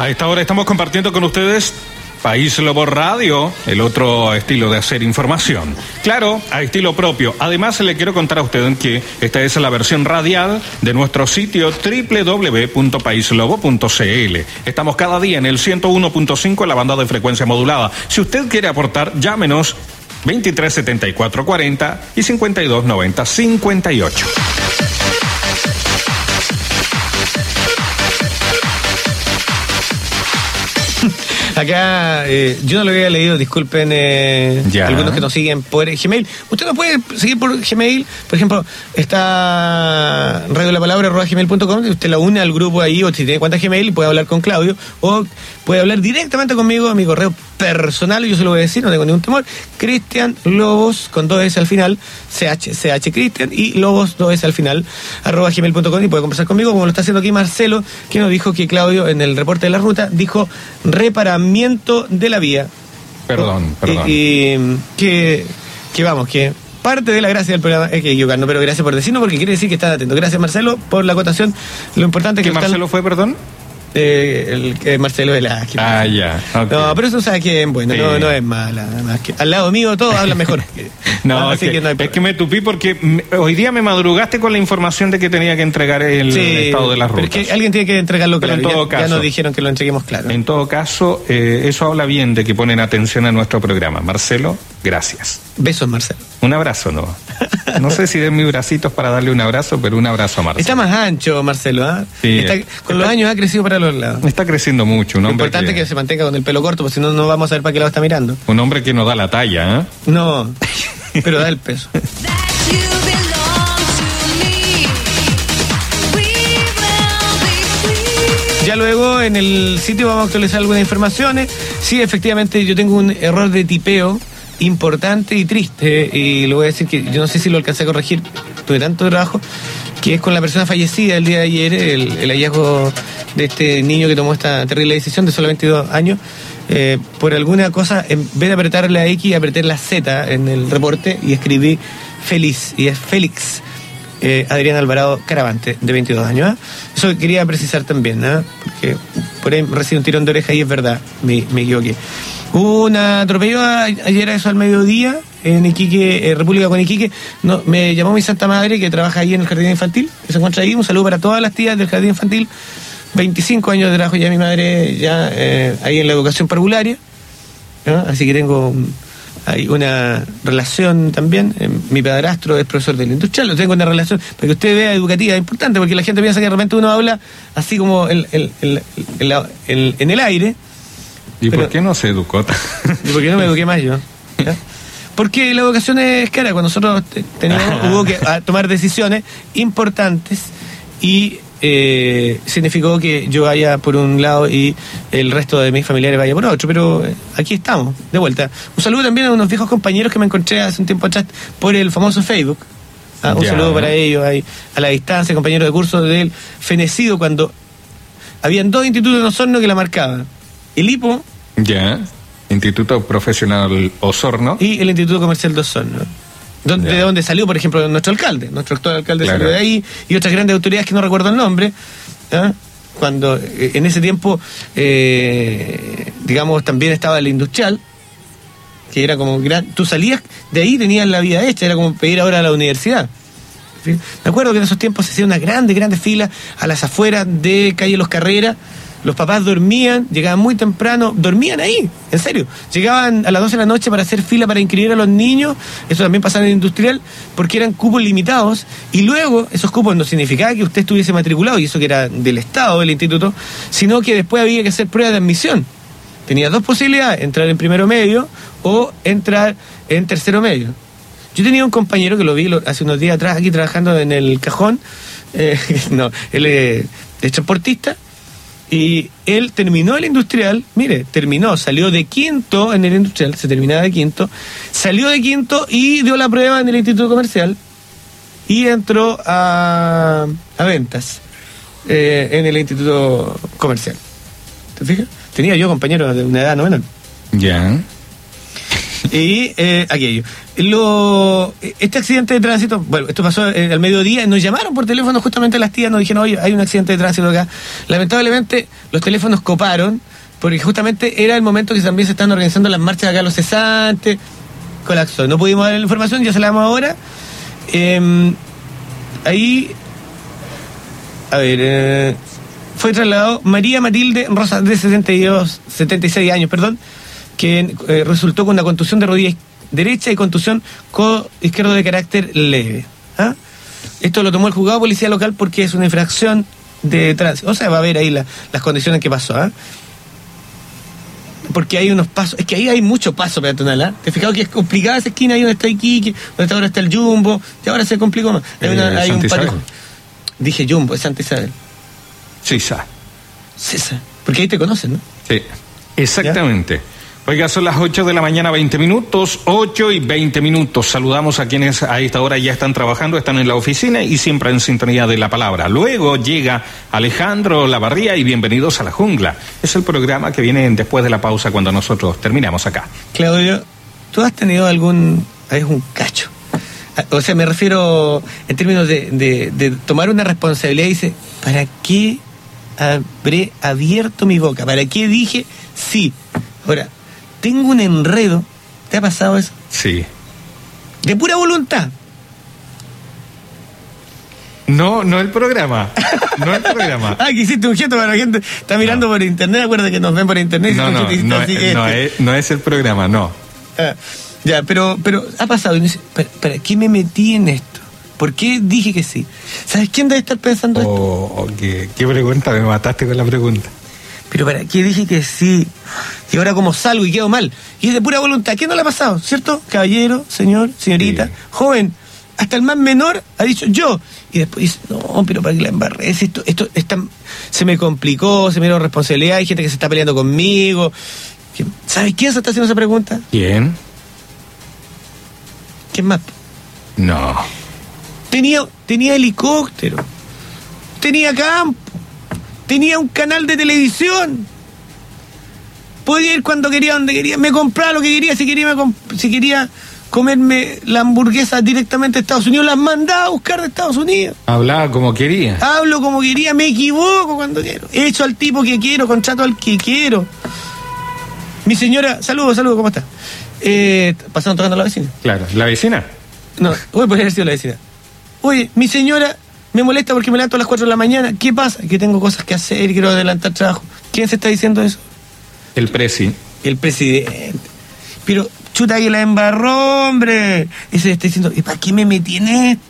A esta hora estamos compartiendo con ustedes País Lobo Radio, el otro estilo de hacer información. Claro, a estilo propio. Además, le quiero contar a ustedes que esta es la versión radial de nuestro sitio www.paislobo.cl. Estamos cada día en el 101.5 en la banda de frecuencia modulada. Si usted quiere aportar, llámenos 23 74 40 y 52 90 58. Acá, eh, yo no lo había leído, disculpen eh, algunos que nos siguen por Gmail. Usted nos puede seguir por Gmail, por ejemplo, está Radio La Palabra, gmail.com, usted la une al grupo ahí, o si tiene cuenta Gmail, y puede hablar con Claudio, o puede hablar directamente conmigo a mi correo personal, yo se lo voy a decir, no tengo ningún temor, Cristian Lobos, con dos S al final, CH, CH Cristian, y Lobos, dos S al final, arroba gmail.com, y puede conversar conmigo, como lo está haciendo aquí Marcelo, que nos dijo que Claudio, en el reporte de la ruta, dijo reparamiento de la vía. Perdón, perdón. Y, que, que vamos, que parte de la gracia del programa es que equivocarnos, pero gracias por decirnos porque quiere decir que están atentos. Gracias Marcelo por la acotación. Lo importante es que... Marcelo fue, perdón? Eh, el que Marcelo Velázquez. Ah, ya. No, pero eso sabe que bueno, no, no es mala. Más que, al lado mío todo habla mejor. no, es que, no es que me tupí porque hoy día me madrugaste con la información de que tenía que entregar el estado de las rutas. Pero que alguien tiene que entregarlo claro. en todo ya, caso, ya nos dijeron que lo entreguemos claro. En todo caso, eh, eso habla bien de que ponen atención a nuestro programa. Marcelo, gracias. Besos, Marcelo. Un abrazo, ¿no? No sé si den mis bracitos para darle un abrazo, pero un abrazo a Marcelo. Está más ancho, Marcelo. ¿ah? Sí, con los años ha crecido para los lados. Está creciendo mucho. Un hombre Lo importante que... es que se mantenga con el pelo corto, porque si no, no vamos a ver para qué lado está mirando. Un hombre que no da la talla, ¿eh? No, pero da el peso. Ya luego en el sitio vamos a actualizar algunas informaciones. Sí, efectivamente yo tengo un error de tipeo importante y triste, y lo voy a decir que yo no sé si lo alcancé a corregir, tuve tanto trabajo, que es con la persona fallecida el día de ayer, el, hallazgo de este niño que tomó esta terrible decisión de solo 22 años. Eh, por alguna cosa, en vez de apretar la X, apreté la Z en el reporte y escribí feliz, y es Félix. Eh, Adrián Alvarado Caravante, de 22 años. ¿eh? Eso quería precisar también, ¿eh? porque por ahí recibe un tirón de oreja y es verdad, me, me equivoqué. Hubo un atropello ayer a eso al mediodía en Iquique, República con Iquique. No, me llamó mi santa madre que trabaja ahí en el jardín infantil, se encuentra ahí. Un saludo para todas las tías del jardín infantil. 25 años de trabajo ya mi madre ya eh, ahí en la educación parvularia. Así que tengo hay una relación también. Eh, mi padrastro es profesor del industrial, tengo una relación para que usted vea educativa importante, porque la gente piensa que de repente uno habla así como en el aire ¿Y por qué no se educó? ¿Y por qué no me eduqué más yo? Porque la educación es cara. Cuando nosotros teníamos, hubo que tomar decisiones importantes y eh, significó que yo vaya por un lado y el resto de mis familiares vaya por otro. Pero eh, aquí estamos, de vuelta. Un saludo también a unos viejos compañeros que me encontré hace un tiempo atrás por el famoso Facebook. Ah, un saludo para ellos, ahí, a la distancia, compañeros de curso del fenecido, cuando habían dos institutos en Osorno que la marcaban. El IPO ya. Instituto Profesional Osorno. Y el Instituto Comercial de Osorno. De donde salió, por ejemplo, nuestro alcalde. Nuestro actual alcalde salió de ahí. Y otras grandes autoridades que no recuerdo el nombre. ¿ah? Cuando eh, en ese tiempo, eh, digamos, también estaba el industrial. Que era como gran. Tú salías de ahí, tenías la vida hecha. Era como pedir ahora a la universidad. Me acuerdo que en esos tiempos se hacía una grande, grande fila a las afueras de calle Los Carreras. Los papás dormían, llegaban muy temprano, dormían ahí, en serio. Llegaban a las 12 de la noche para hacer fila para inscribir a los niños, eso también pasaba en el industrial, porque eran cupos limitados, y luego esos cupos no significaba que usted estuviese matriculado, y eso que era del Estado, del instituto, sino que después había que hacer prueba de admisión. Tenía dos posibilidades, entrar en primero medio o entrar en tercero medio. Yo tenía un compañero que lo vi hace unos días atrás aquí trabajando en el cajón, eh, no, él es transportista, y él terminó el industrial, mire, terminó, salió de quinto en el industrial, se terminaba de quinto, salió de quinto y dio la prueba en el instituto comercial y entró a, a ventas eh, en el instituto comercial. ¿Te fijas? Tenía yo compañeros de una edad no menor. Ya. Y eh, aquello. Lo, este accidente de tránsito, bueno, esto pasó eh, al mediodía, nos llamaron por teléfono justamente las tías, nos dijeron, oye, hay un accidente de tránsito acá. Lamentablemente los teléfonos coparon, porque justamente era el momento que también se están organizando las marchas acá, los cesantes, colapsó. No pudimos dar la información, ya se la damos ahora. Eh, ahí, a ver, eh, fue trasladado María Matilde Rosa, de 72, 76 años, perdón, que eh, resultó con una contusión de rodilla derecha y contusión codo izquierdo de carácter leve. ¿ah? Esto lo tomó el juzgado policía local porque es una infracción de tránsito. O sea, va a ver ahí la- las condiciones que pasó. ¿ah? Porque hay unos pasos, es que ahí hay mucho paso peatonal, ¿ah? ¿Te has fijado que es complicada esa esquina ahí donde está Iquique, donde está ahora está el Jumbo, y ahora se complicó más. Hay, una- Eh, hay un Santa Isabel. parejo. Dije Jumbo, es Santa Isabel. Sa. César, porque ahí te conocen, ¿no? Sí, exactamente. Oiga, son las 8 de la mañana, 20 minutos, 8 y 20 minutos. Saludamos a quienes a esta hora ya están trabajando, están en la oficina y siempre en sintonía de la palabra. Luego llega Alejandro Lavarría y bienvenidos a La Jungla. Es el programa que viene después de la pausa cuando nosotros terminamos acá. Claudio, ¿tú has tenido algún... es un cacho? O sea, me refiero en términos de, de- de tomar una responsabilidad y dice, ¿para qué habré abierto mi boca? ¿Para qué dije sí? Ahora, tengo un enredo. ¿Te ha pasado eso? Sí. De pura voluntad. No, no el programa. No el programa. Ah, que hiciste un gesto para la gente. Está mirando por internet. Acuérdate que nos ven por internet. No, no, no, así, es- no este. es, no es el programa, no. Ah, ya, pero, pero ha pasado. Y dice, ¿para, para qué me metí en esto? ¿Por qué dije que sí? ¿Sabes quién debe estar pensando esto? Oh, qué, qué pregunta, me mataste con la pregunta. Pero ¿para qué dije que sí? Y ahora como salgo y quedo mal. Y es de pura voluntad. ¿Quién no le ha pasado? ¿Cierto? Caballero, señor, señorita, Sí. joven. Hasta el más menor ha dicho yo. Y después dice, no, pero para que la embarré. Esto, esto está- se me complicó, se me dio responsabilidad. Hay gente que se está peleando conmigo. ¿Sabes quién se está haciendo esa pregunta? ¿Quién? ¿Quién más? No. Tenía, tenía helicóptero, tenía campo, tenía un canal de televisión. Podía ir cuando quería, donde quería, me compraba lo que quería, si quería, me si quería comerme la hamburguesa directamente de Estados Unidos, las mandaba a buscar de Estados Unidos. Hablaba como quería. Hablo como quería, me equivoco cuando quiero. Hecho al tipo que quiero, contrato al que quiero. Mi señora, saludos, saludos, ¿cómo está? Eh, pasaron tocando a la vecina. Claro, la vecina. No, voy podría haber sido la vecina. Oye, mi señora me molesta porque me levanto a las 4 de la mañana. ¿Qué pasa? Que tengo cosas que hacer y quiero adelantar trabajo. ¿Quién se está diciendo eso? El presi. El presidente. Pero, chuta que la embarró, hombre. Ese está diciendo, ¿y para qué me metí en esto?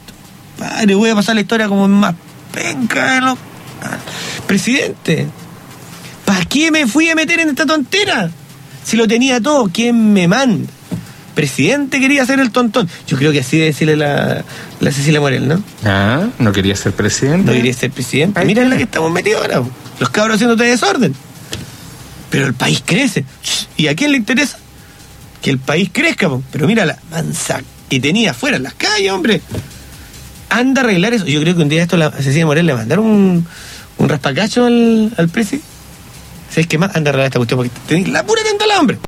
Padre, voy a pasar la historia como más penca de los... Presidente, ¿para qué me fui a meter en esta tontera? Si lo tenía todo, ¿quién me manda? Presidente quería ser el tontón. Yo creo que así debe decirle la, la Cecilia Morel, ¿no? Ah, no quería ser presidente. No quería ser presidente. Mira en la que estamos metidos ahora. Los cabros haciéndote desorden. Pero el país crece. ¿Y a quién le interesa? Que el país crezca. po. Pero mira la mansa que tenía afuera en las calles, hombre. Anda a arreglar eso. Yo creo que un día esto la Cecilia Morel le mandaron un, un raspacacho al, al presi. ¿Sabes qué más? Anda a arreglar esta cuestión porque tenéis la pura tentala, hombre.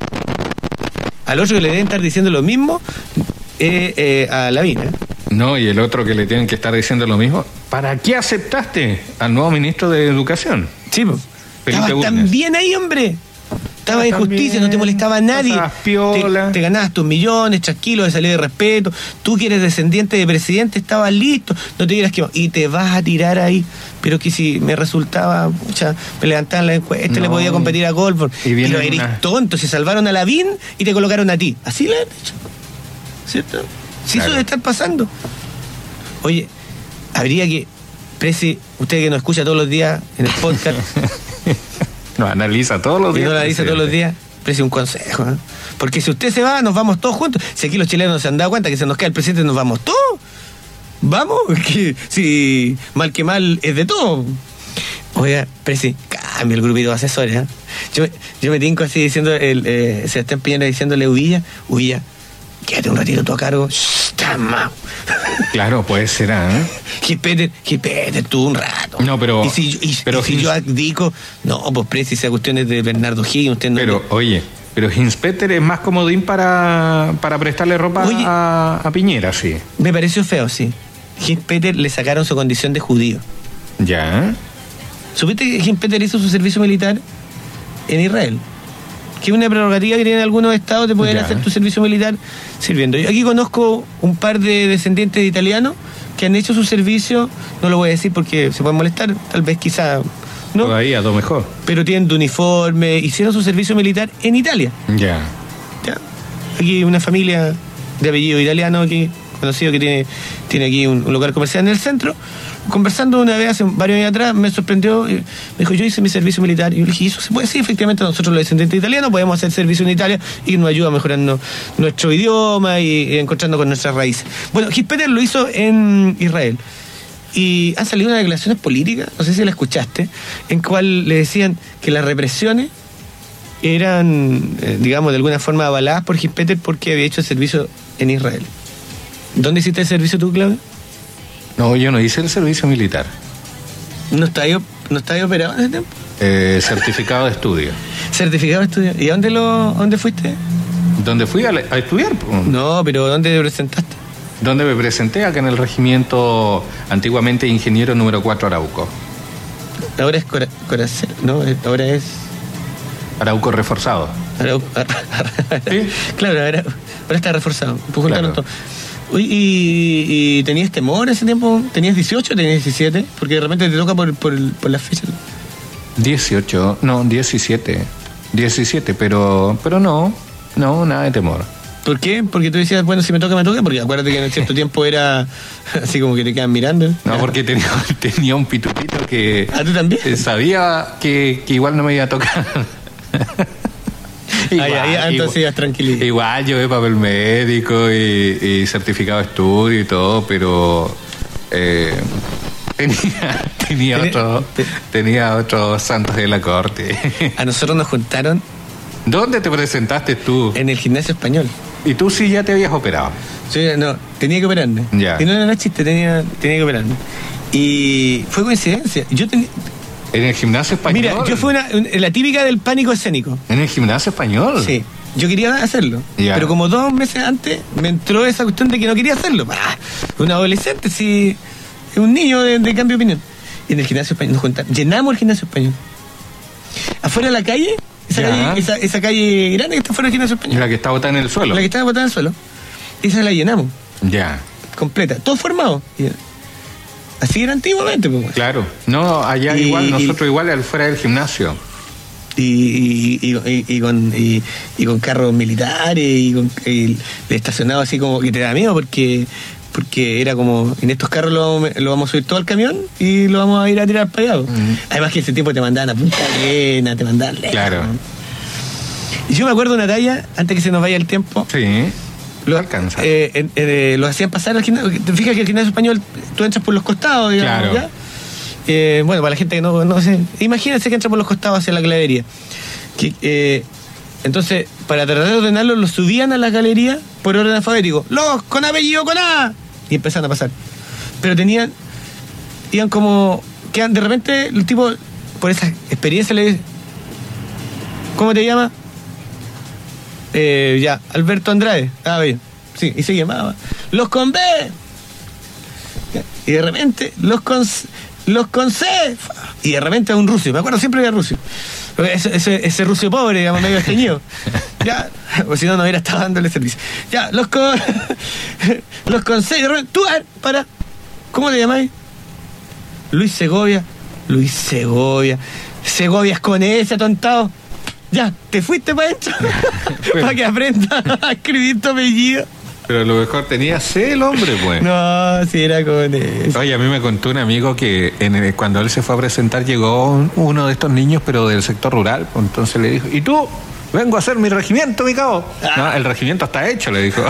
Al otro que le deben estar diciendo lo mismo eh, eh, a la mina. No, y el otro que le tienen que estar diciendo lo mismo. ¿Para qué aceptaste al nuevo ministro de Educación? Sí. Felipe Estaba tan bien ahí, hombre. Estaba en justicia, no te molestaba a nadie. Te, te ganabas tus millones, tranquilo, de salir de respeto. Tú que eres descendiente de presidente, estabas listo, no te quemado. Y te vas a tirar ahí. Pero que si me resultaba, pucha, me levantaban la encuesta, le No. podía competir a Goldberg. Y Y, lo eres una- tonto, se salvaron a Lavín y te colocaron a ti. Así le han hecho. ¿Cierto? Si Claro. eso debe estar pasando. Oye, habría que, Presi, usted que nos escucha todos los días en el podcast, Nos analiza todos los días. no la dice todos los días, Presi, un consejo. ¿eh? Porque si usted se va, nos vamos todos juntos. Si aquí los chilenos se han dado cuenta que se nos cae el presidente, nos vamos todos. Vamos, que si mal que mal es de todo. Oiga, Presi, cambia el grupito de asesores. ¿eh? Yo, yo me tinco así diciendo, el, eh, Sebastián Piñera diciéndole a Uvilla, Uvilla, quédate un ratito tú a cargo. Shh, calma. Claro, puede ser, ¿eh? Peter, Peter, tú un rato. No, pero- Y si, yo- y- pero y si yo abdico, no, pues Presi, esa cuestión es de Bernardo Higgins, usted no. Pero, oye, pero Hinspeter es más comodín para, para prestarle ropa Oye. a, a Piñera, sí. Me pareció feo, sí. Gil Peter le sacaron su condición de judío. Ya. ¿Supiste que Gil Peter hizo su servicio militar en Israel? Que una prerrogativa que tienen algunos estados de poder Ya. hacer tu servicio militar sirviendo. Yo aquí conozco un par de descendientes de italianos que han hecho su servicio, no lo voy a decir porque se pueden molestar, tal vez quizá no, Todavía, todo mejor. pero tienen tu uniforme, hicieron su servicio militar en Italia. Ya. ¿ya? Aquí una familia de apellido italiano aquí, conocido que tiene, tiene aquí un, un lugar comercial en el centro. Conversando una vez hace varios años atrás, me sorprendió, eh, me dijo, yo hice mi servicio militar. Y yo le dije, ¿y eso se puede? Sí, efectivamente, nosotros los descendientes italianos podemos hacer servicio en Italia y nos ayuda mejorando nuestro idioma y, encontrando con nuestras raíces. Bueno, Gil Peter lo hizo en Israel. Y han salido unas declaraciones políticas, no sé si la escuchaste, en cual le decían que las represiones eran, eh, digamos, de alguna forma avaladas por Peter porque había hecho el servicio en Israel. ¿Dónde hiciste el servicio tú, Claudio? No, yo no hice el servicio militar. ¿No está ahí, no está ahí operado en ese tiempo? Eh, certificado de estudio. Certificado de estudio. ¿Y a dónde, lo, dónde fuiste? ¿Dónde fui a, a estudiar? No, pero ¿dónde te presentaste? Donde me presenté acá en el regimiento antiguamente ingeniero número 4 Arauco. Ahora es Cora, Coracel, ¿no? Ahora es... Arauco reforzado. Arau- Sí. Claro, ahora, ahora está reforzado. Pues Claro. todo. Uy, y, y tenías temor ese tiempo? ¿Tenías 18 o tenías 17? Porque de repente te toca por, por, por la fecha. 18, no, 17. 17, pero, pero no, no, nada de temor. ¿Por qué? Porque tú decías, bueno, si me toca, me toca, porque acuérdate que en cierto tiempo era así como que te quedan mirando. No, porque tenía, tenía un pitupito que ¿Ah, tú también? sabía que, que igual no me iba a tocar. Ahí, ahí, entonces igual, ibas tranquilito. igual llevé papel médico y, y certificado de estudio y todo, pero eh, tenía, tenía, otro, te- tenía otros santos de la corte. A nosotros nos juntaron ¿Dónde te presentaste tú? en el gimnasio español. Y tú sí ya te habías operado. Yo, no, tenía que operarme. Ya. Y no era chiste, tenía, tenía que operarme. Y fue coincidencia. Yo tenía, ¿En el gimnasio español? mira, yo fui una, un- la típica del pánico escénico. ¿En el gimnasio español? Sí. Yo quería hacerlo. Ya. Pero como dos meses antes me entró esa cuestión de que no quería hacerlo. Ah, un adolescente, sí. Un niño de, de cambio de opinión. Y en el gimnasio español nos juntaron. Llenamos el gimnasio español. Afuera de la calle, esa, calle, esa, esa calle grande que está fuera del gimnasio español. La que está botada en el suelo. La que estaba botada en el suelo. Esa la llenamos, Ya, completa. Todo formado. Y- Así era antiguamente, pues. claro. No, allá Y- igual, y- nosotros igual al fuera del gimnasio. y, y, y- y- y con, y, y con carros militares y con estacionado así como que te da miedo porque porque era como en estos carros lo, vamos- lo vamos a subir todo al camión y lo vamos a ir a tirar para allá. Además que ese tiempo te mandaban a Punta Arena, te mandaban. Claro. Y yo me acuerdo una talla, antes que se nos vaya el tiempo, Sí. Lo, alcanza. eh, eh, eh, lo hacían pasar al gimnasio. Te fijas que el gimnasio español, tú entras por los costados, digamos, Claro. ¿ya? Eh, bueno, para la gente que no, no sé, imagínense que entra por los costados hacia la galería. Que, eh, entonces, para tratar de ordenarlo, lo subían a la galería por orden alfabético. Los con apellido con A. Y empezaron a pasar. Pero tenían, iban como, que de repente el tipo, por esa experiencia le ¿cómo te llamas? Eh, ya, Alberto Andrade. Ah, bien. Sí, y se llamaba. Los con B. Y de repente, los con, los con C. Y de repente a un ruso. Me acuerdo siempre era ruso. Ese, ese, ese rucio pobre, digamos, medio esteñido. Ya, o si no, no hubiera estado dándole servicio. Ya, los con. los consejos. Tú, a ver, para. ¿Cómo te llamáis? Luis Segovia. Luis Segovia. Segovia es con ese atontado. Ya, te fuiste para adentro. para que aprenda a escribir tu apellido. Pero a lo mejor tenía C el hombre, pues. No, si era con eso. Oye, a mí me contó un amigo que en el- cuando él se fue a presentar llegó un- uno de estos niños, pero del sector rural. pues, Entonces le dijo, ¿y tú? Vengo a hacer mi regimiento, mi cabo. No, el regimiento está hecho, le dijo.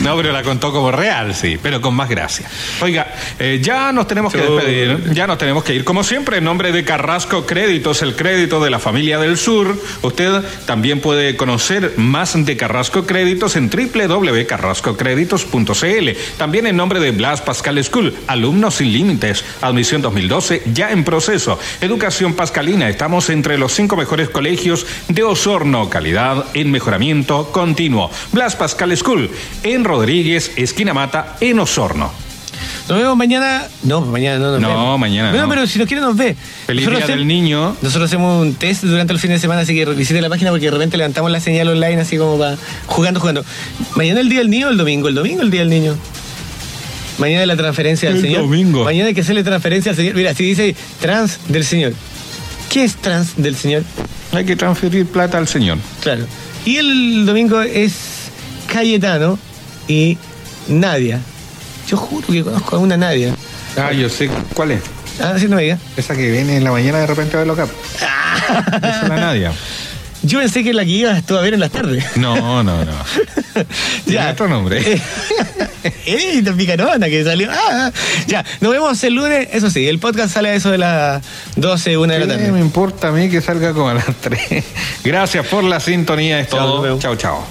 no, pero la contó como real, sí, pero con más gracia. Oiga, eh, ya nos tenemos que despedir, ya nos tenemos que ir. Como siempre, en nombre de Carrasco Créditos, el crédito de la familia del sur, usted también puede conocer más de Carrasco Créditos en www.carrascocréditos.cl. También en nombre de Blas Pascal School, alumnos sin límites, admisión 2012 ya en proceso. Educación Pascalina, estamos entre los cinco mejores colegios de Osorno, calidad en mejoramiento continuo. Blas Pascal School, en Rodríguez, esquina Mata, en Osorno. Nos vemos mañana. No, mañana no nos No, vemos. mañana Bueno, no. pero si nos quiere nos ve. Feliz Nosotros Día del Niño. Nosotros hacemos un test durante el fin de semana, así que visite la página porque de repente levantamos la señal online así como para jugando, jugando. Mañana el día del niño o el domingo, el domingo el día del niño. Mañana la transferencia del El señor. domingo. Mañana hay que hacerle transferencia al señor. Mira, si dice trans del señor. ¿Qué es trans del señor? Hay que transferir plata al señor. Claro. Y el domingo es Cayetano y Nadia. Yo juro que conozco a una Nadia. Ah, yo sé. ¿Cuál es? Ah, sí, no me diga. Esa que viene en la mañana de repente a verlo acá. Esa es la Nadia. Yo pensé que la que ibas tú a ver en las tardes. No, no, no. Tiene otro nombre. ¡Ey, tan picarona que salió! Ah, ya, nos vemos el lunes. Eso sí, el podcast sale a eso de las 12, 1 de la ¿Qué tarde. me importa a mí que salga como a las 3? Gracias por la sintonía. Es Chao, todo. Chao, chao.